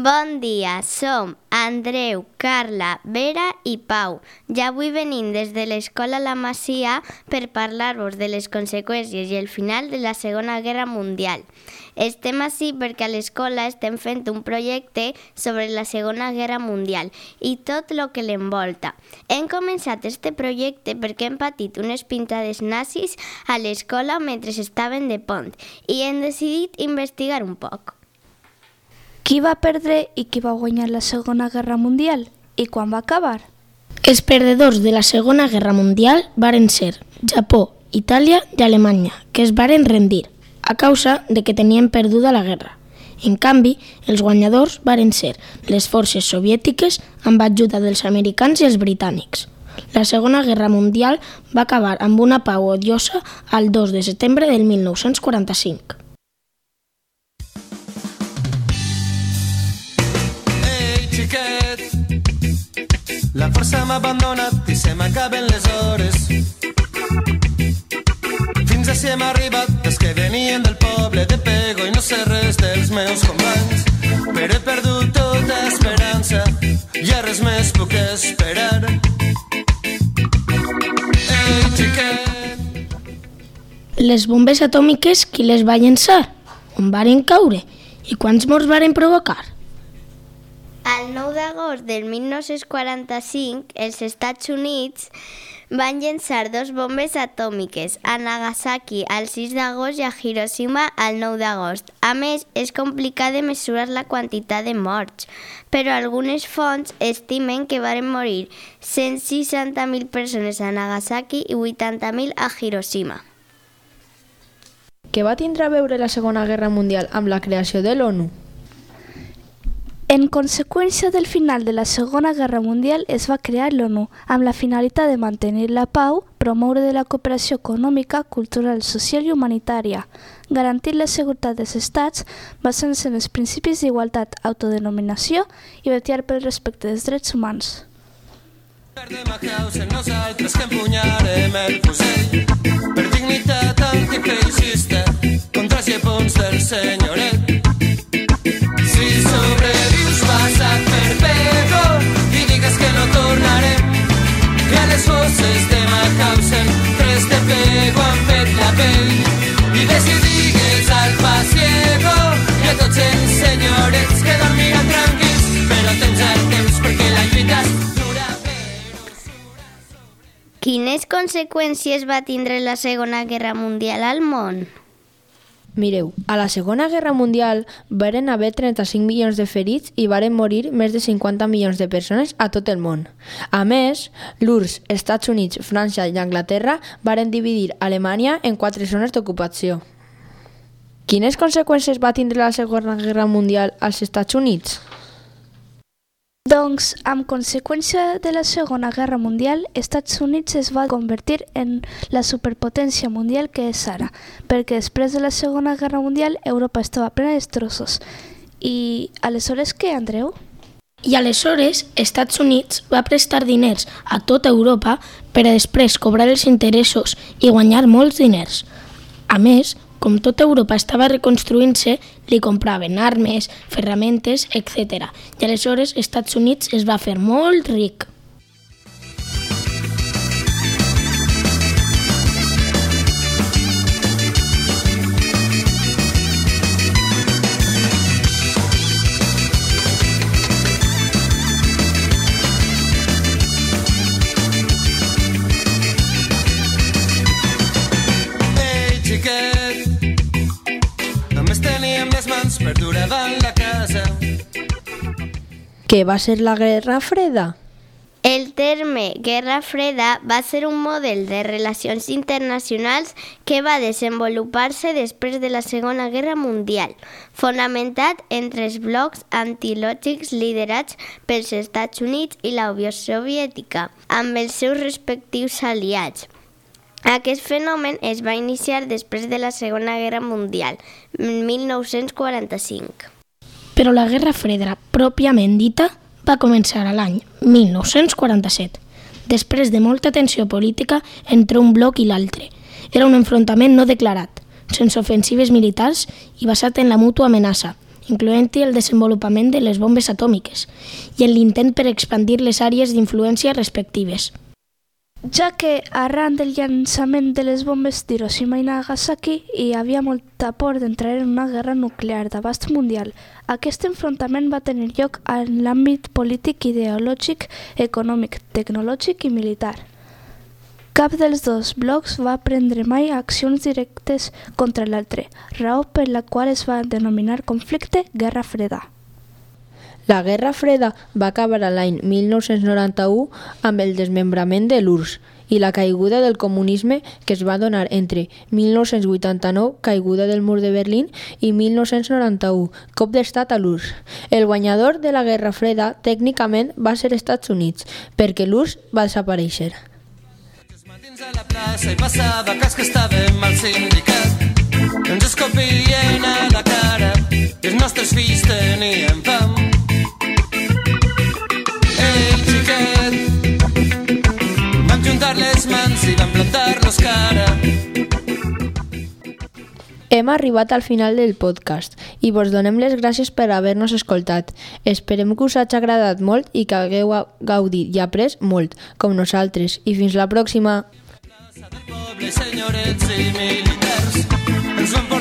Bon dia, som Andreu, Carla, Vera i Pau. Ja avui venim des de l'Escola La Masia per parlar-vos de les conseqüències i el final de la Segona Guerra Mundial. Estem així perquè a l'escola estem fent un projecte sobre la Segona Guerra Mundial i tot el que l'envolta. Hem començat este projecte perquè hem patit unes pintades nazis a l'escola mentre estaven de pont i hem decidit investigar un poc. Qui va perdre i qui va guanyar la Segona Guerra Mundial i quan va acabar? Els perdedors de la Segona Guerra Mundial varen ser Japó, Itàlia i Alemanya, que es varen rendir a causa de que tenien perduda la guerra. En canvi, els guanyadors varen ser les forces soviètiques amb ajuda dels americans i els britànics. La Segona Guerra Mundial va acabar amb una pau odiosa el 2 de setembre del 1945. Força m'ha abandonat i se m'acaben les hores. Fins a si hem arribat els que venien del poble de Pego i no sé res dels meus companys. Però he perdut tota esperança, ja res més puc esperar. Ei, xiquet! Les bombes atòmiques, qui les va llençar? On varen caure? I quants morts varen provocar? El 9 d'agost del 1945, els Estats Units van llençar dos bombes atòmiques a Nagasaki el 6 d'agost i a Hiroshima el 9 d'agost. A més, és complicat de mesurar la quantitat de morts, però algunes fonts estimen que varen morir 160.000 persones a Nagasaki i 80.000 a Hiroshima. Què va tindre a veure la Segona Guerra Mundial amb la creació de l'ONU? En conseqüència del final de la Segona Guerra Mundial es va crear l'ONU amb la finalitat de mantenir la pau, promoure de la cooperació econòmica, cultural, social i humanitària, garantir la seguretat dels estats basant-se en els principis d'igualtat, autodenominació i vetllar pel respecte dels drets humans. Perdem a causa nosaltres que empunyarem Quines conseqüències va tindre la Segona Guerra Mundial al món? Mireu, a la Segona Guerra Mundial varen haver 35 milions de ferits i varen morir més de 50 milions de persones a tot el món. A més, l'URSS, Estats Units, França i Anglaterra varen dividir Alemanya en quatre zones d'ocupació. Quines conseqüències va tindre la Segona Guerra Mundial als Estats Units? Doncs, amb conseqüència de la Segona Guerra Mundial, Estats Units es va convertir en la superpotència mundial que és ara, perquè després de la Segona Guerra Mundial Europa estava plena de trossos. I aleshores què, Andreu? I aleshores, Estats Units va prestar diners a tota Europa per a després cobrar els interessos i guanyar molts diners. A més, com tota Europa estava reconstruint-se, li compraven armes, ferramentes, etc. I aleshores Estats Units es va fer molt ric. Què va ser la Guerra Freda? El terme Guerra Freda va ser un model de relacions internacionals que va desenvolupar-se després de la Segona Guerra Mundial, fonamentat entre els blocs antilògics liderats pels Estats Units i la Unió Soviètica, amb els seus respectius aliats. Aquest fenomen es va iniciar després de la Segona Guerra Mundial, en 1945. Però la Guerra Freda, pròpiament dita, va començar a l'any 1947, després de molta tensió política entre un bloc i l'altre. Era un enfrontament no declarat, sense ofensives militars i basat en la mútua amenaça, incloent-hi el desenvolupament de les bombes atòmiques i en l'intent per expandir les àrees d'influència respectives. Ja que arran del llançament de les bombes d'Hiroshima i Nagasaki hi havia molta por d'entrar en una guerra nuclear d'abast mundial, aquest enfrontament va tenir lloc en l'àmbit polític, ideològic, econòmic, tecnològic i militar. Cap dels dos blocs va prendre mai accions directes contra l'altre, raó per la qual es va denominar conflicte Guerra Freda. La Guerra Freda va acabar l'any 1991 amb el desmembrament de l'URSS i la caiguda del comunisme que es va donar entre 1989, caiguda del mur de Berlín, i 1991, cop d'estat a l'URSS. El guanyador de la Guerra Freda tècnicament va ser Estats Units, perquè l'URSS va desaparèixer. A la plaça i passava cas que estàvem al sindicat. Ens escopien a la cara i els nostres fills tenien fam. Hem arribat al final del podcast i vos donem les gràcies per haver-nos escoltat. Esperem que us hagi agradat molt i que hagueu gaudit i après molt, com nosaltres. I fins la pròxima! Portar